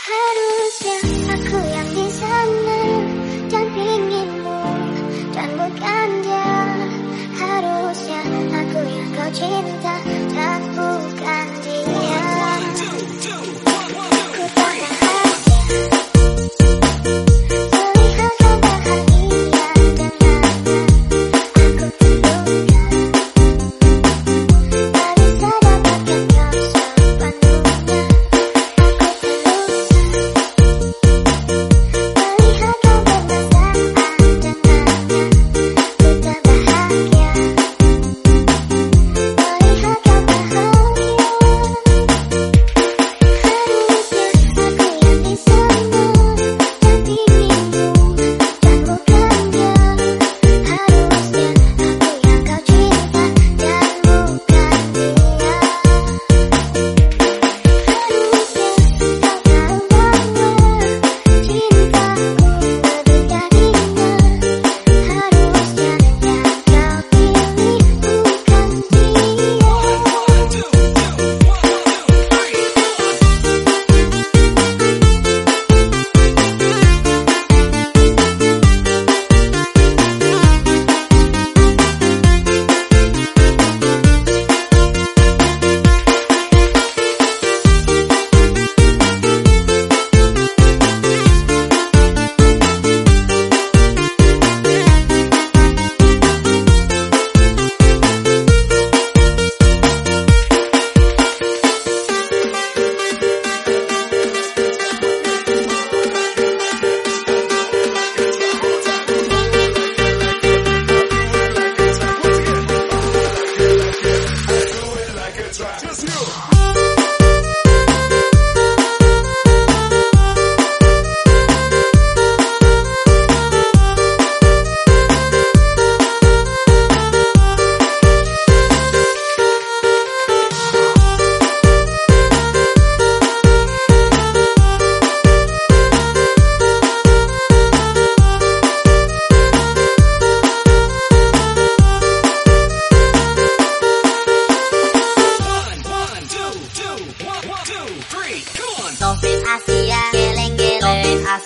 Harusnya aku yang di sana dan dampingimu dan bukan dia. Harusnya aku yang kau cintai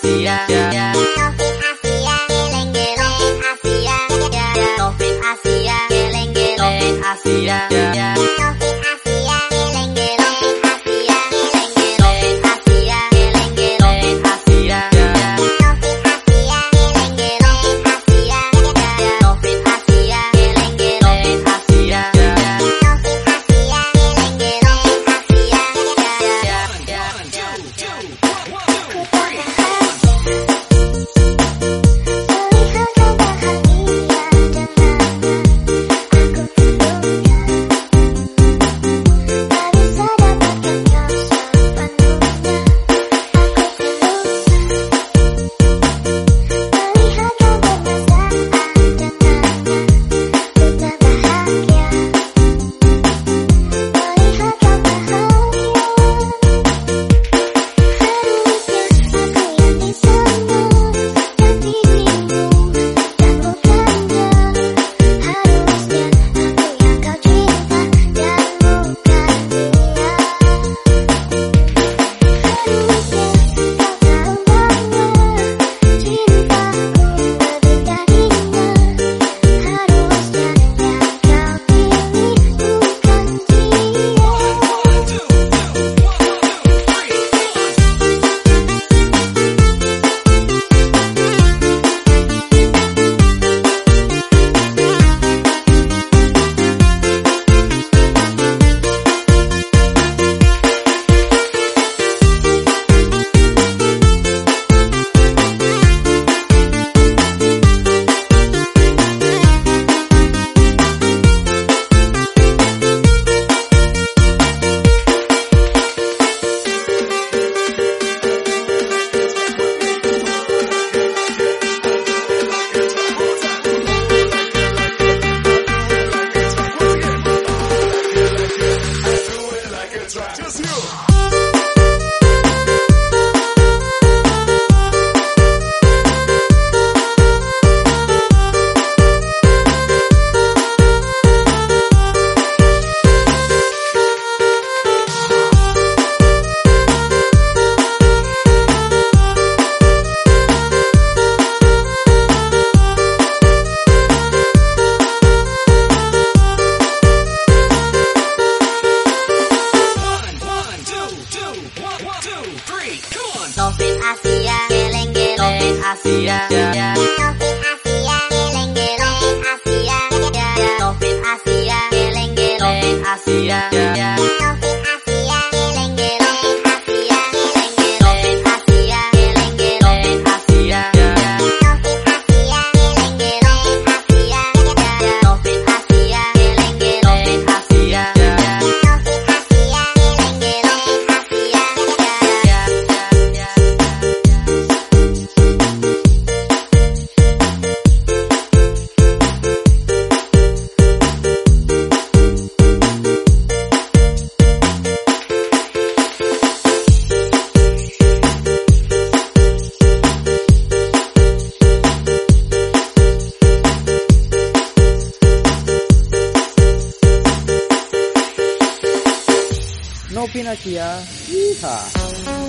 yeah, yeah, yeah. No Pinatia. Yeehaw!